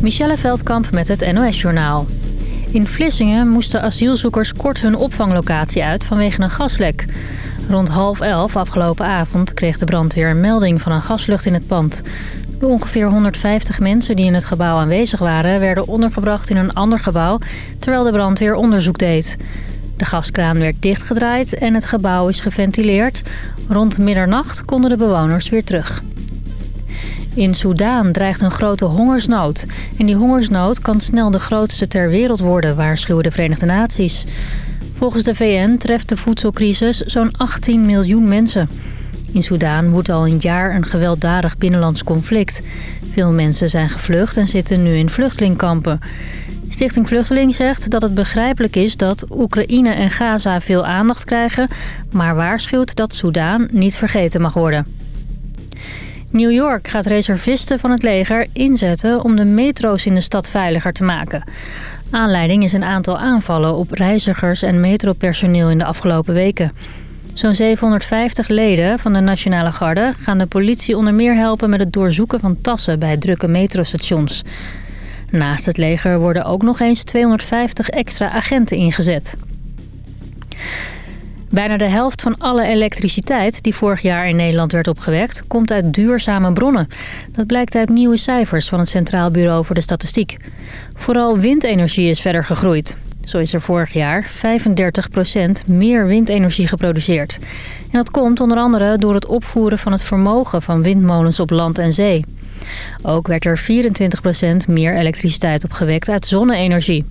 Michelle Veldkamp met het NOS-journaal. In Vlissingen moesten asielzoekers kort hun opvanglocatie uit vanwege een gaslek. Rond half elf afgelopen avond kreeg de brandweer een melding van een gaslucht in het pand. De ongeveer 150 mensen die in het gebouw aanwezig waren... werden ondergebracht in een ander gebouw, terwijl de brandweer onderzoek deed. De gaskraan werd dichtgedraaid en het gebouw is geventileerd. Rond middernacht konden de bewoners weer terug. In Soudaan dreigt een grote hongersnood. En die hongersnood kan snel de grootste ter wereld worden, waarschuwen de Verenigde Naties. Volgens de VN treft de voedselcrisis zo'n 18 miljoen mensen. In Soudaan woedt al een jaar een gewelddadig binnenlands conflict. Veel mensen zijn gevlucht en zitten nu in vluchtelingkampen. Stichting Vluchteling zegt dat het begrijpelijk is dat Oekraïne en Gaza veel aandacht krijgen... maar waarschuwt dat Soudaan niet vergeten mag worden. New York gaat reservisten van het leger inzetten om de metro's in de stad veiliger te maken. Aanleiding is een aantal aanvallen op reizigers en metropersoneel in de afgelopen weken. Zo'n 750 leden van de Nationale Garde gaan de politie onder meer helpen met het doorzoeken van tassen bij drukke metrostations. Naast het leger worden ook nog eens 250 extra agenten ingezet. Bijna de helft van alle elektriciteit die vorig jaar in Nederland werd opgewekt... komt uit duurzame bronnen. Dat blijkt uit nieuwe cijfers van het Centraal Bureau voor de Statistiek. Vooral windenergie is verder gegroeid. Zo is er vorig jaar 35% meer windenergie geproduceerd. En dat komt onder andere door het opvoeren van het vermogen van windmolens op land en zee. Ook werd er 24% meer elektriciteit opgewekt uit zonne-energie.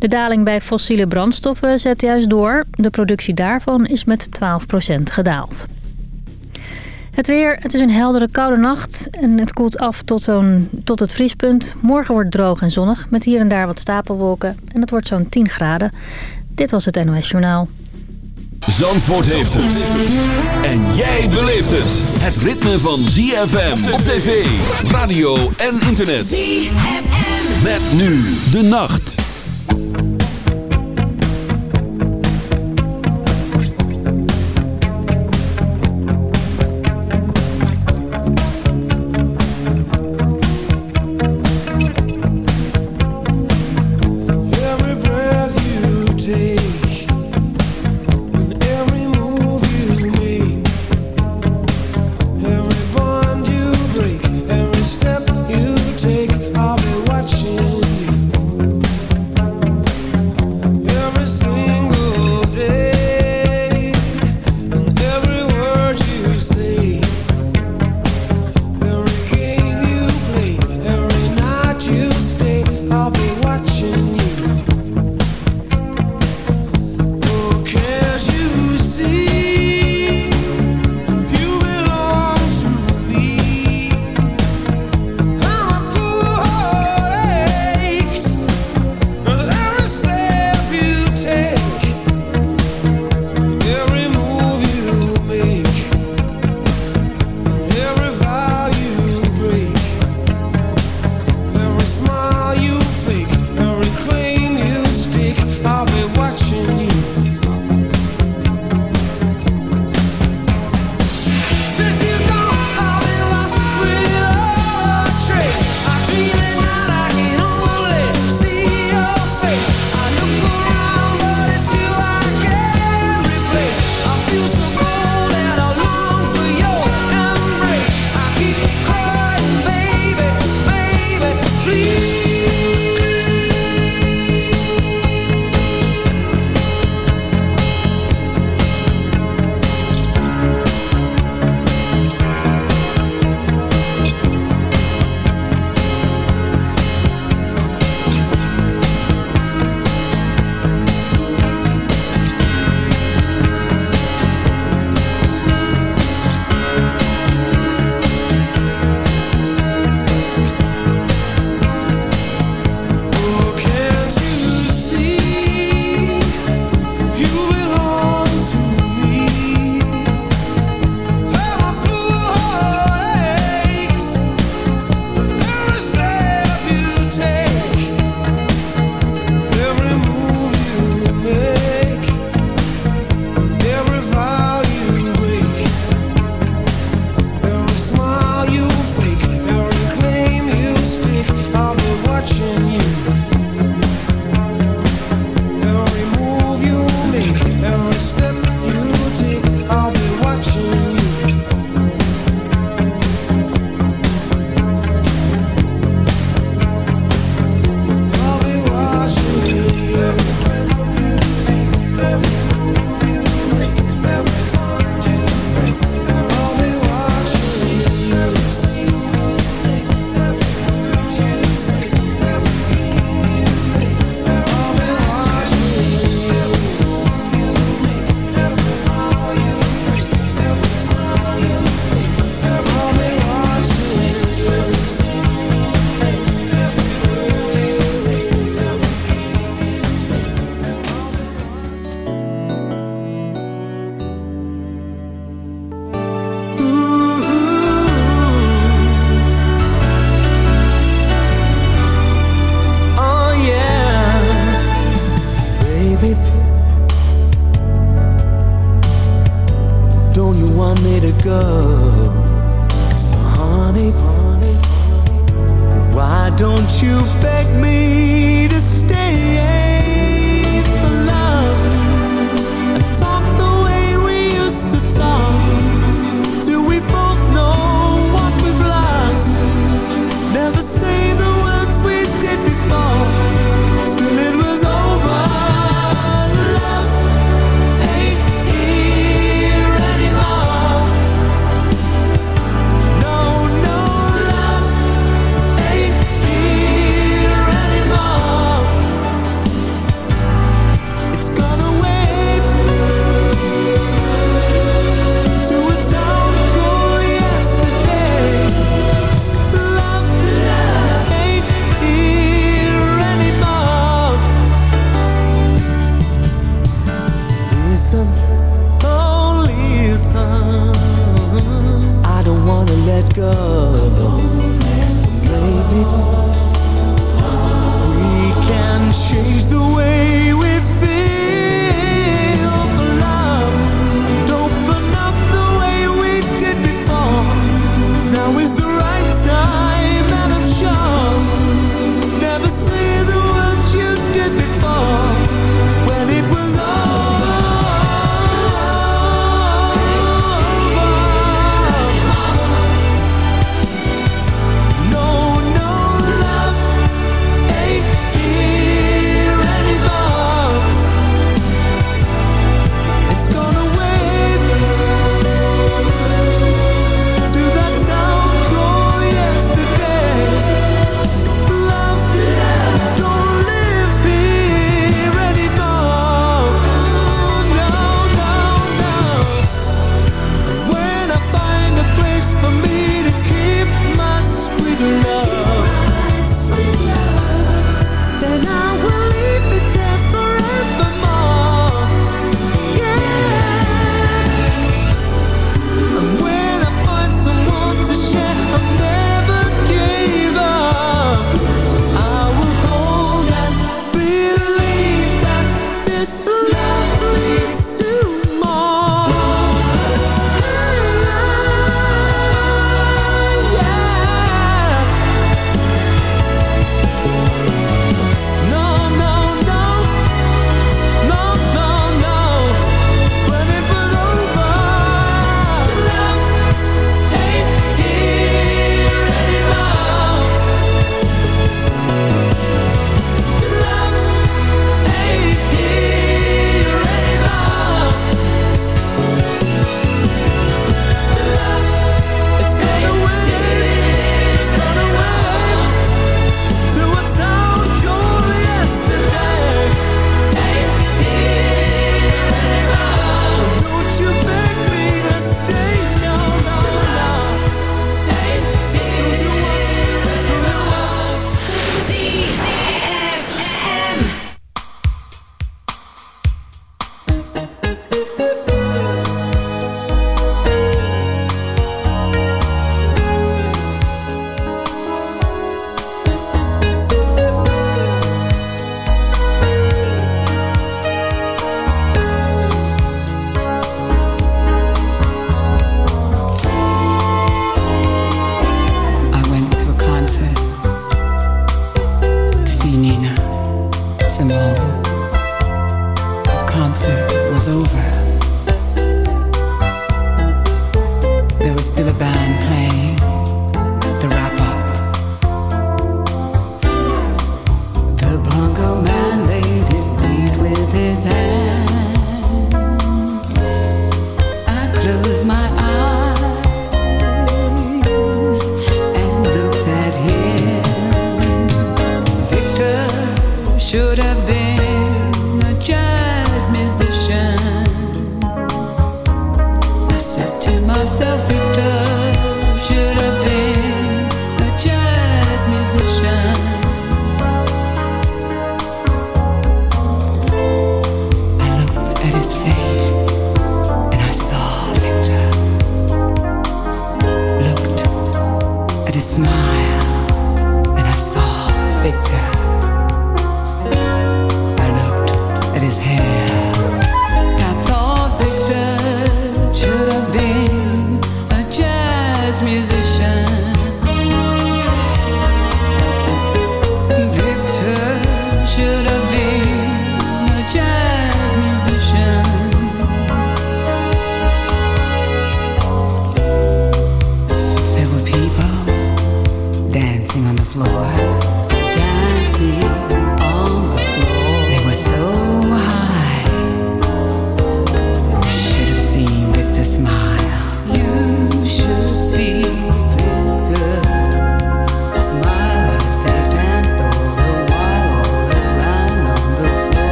De daling bij fossiele brandstoffen zet juist door. De productie daarvan is met 12% gedaald. Het weer, het is een heldere koude nacht en het koelt af tot, zo'n, tot het vriespunt. Morgen wordt het droog en zonnig met hier en daar wat stapelwolken en het wordt zo'n 10 graden. Dit was het NOS Journaal. Zandvoort heeft het. En jij beleeft het. Het ritme van ZFM op tv, radio en internet. ZFM. Met nu de nacht. you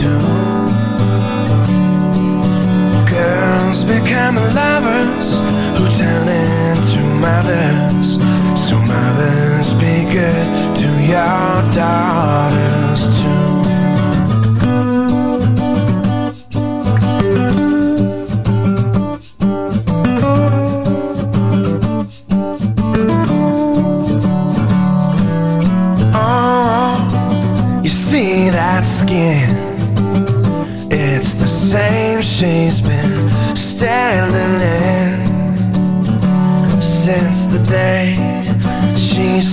do Girls become lovers Who turn into mothers. So mothers be good to your daughters.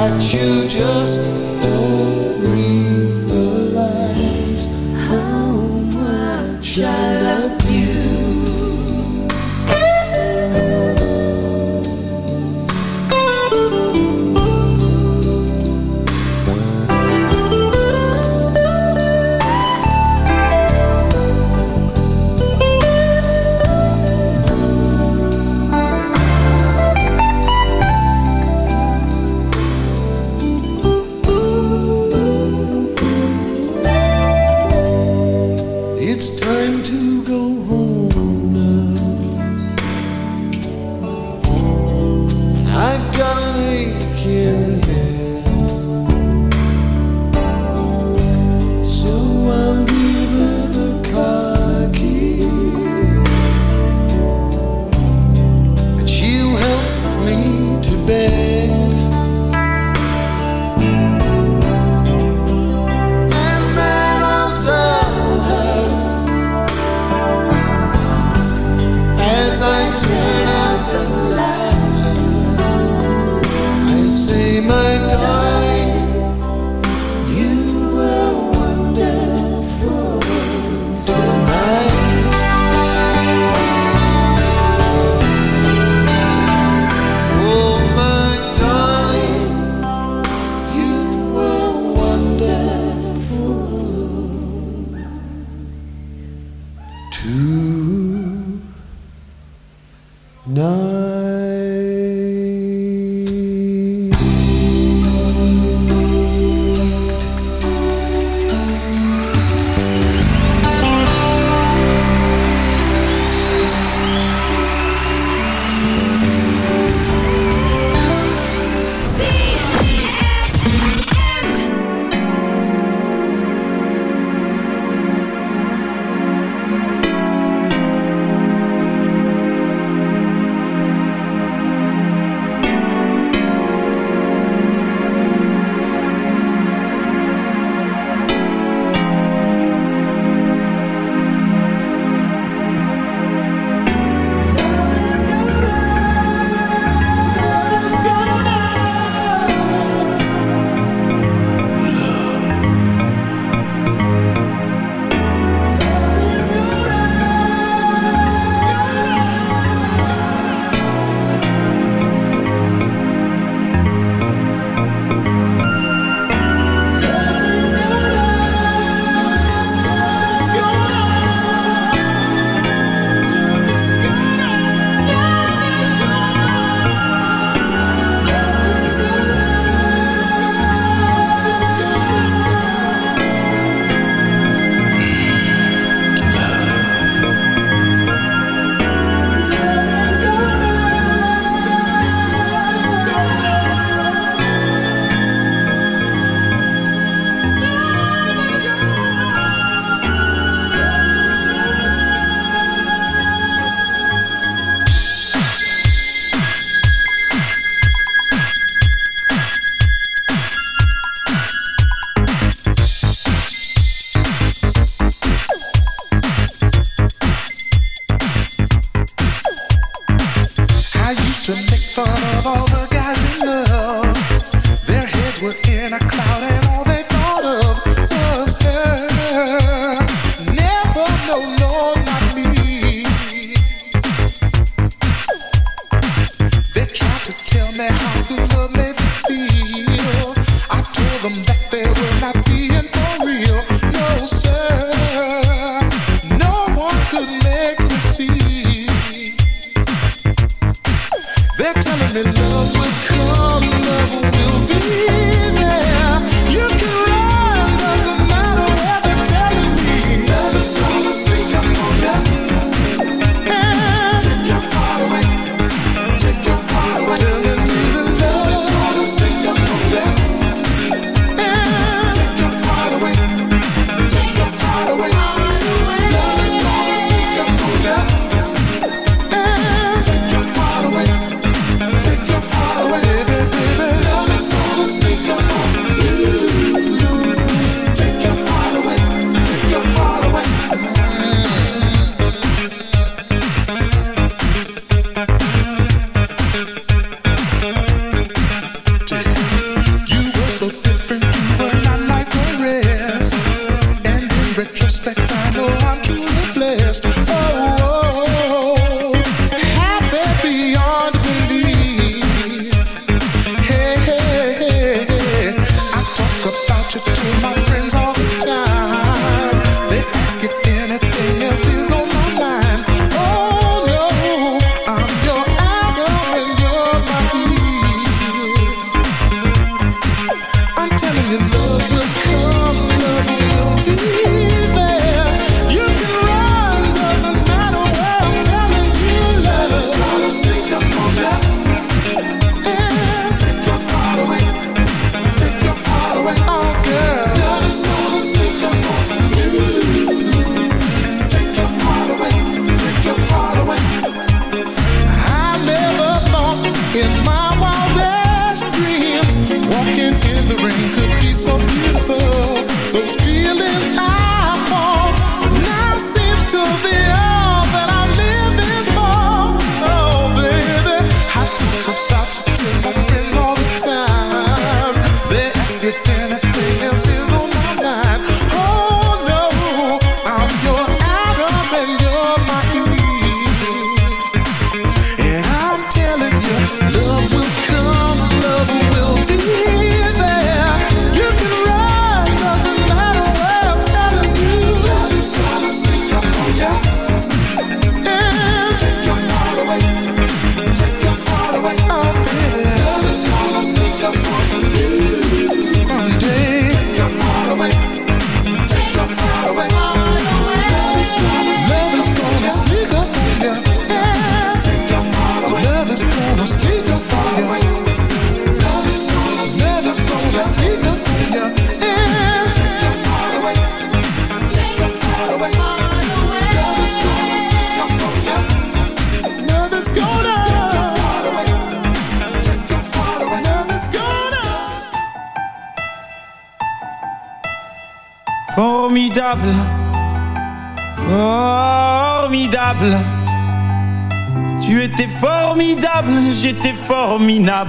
that you just don't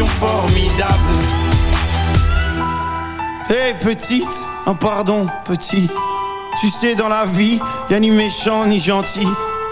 Formidables. Hé petite, un pardon petit. Tu sais dans la vie, y a ni méchant ni gentil.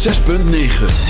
106.9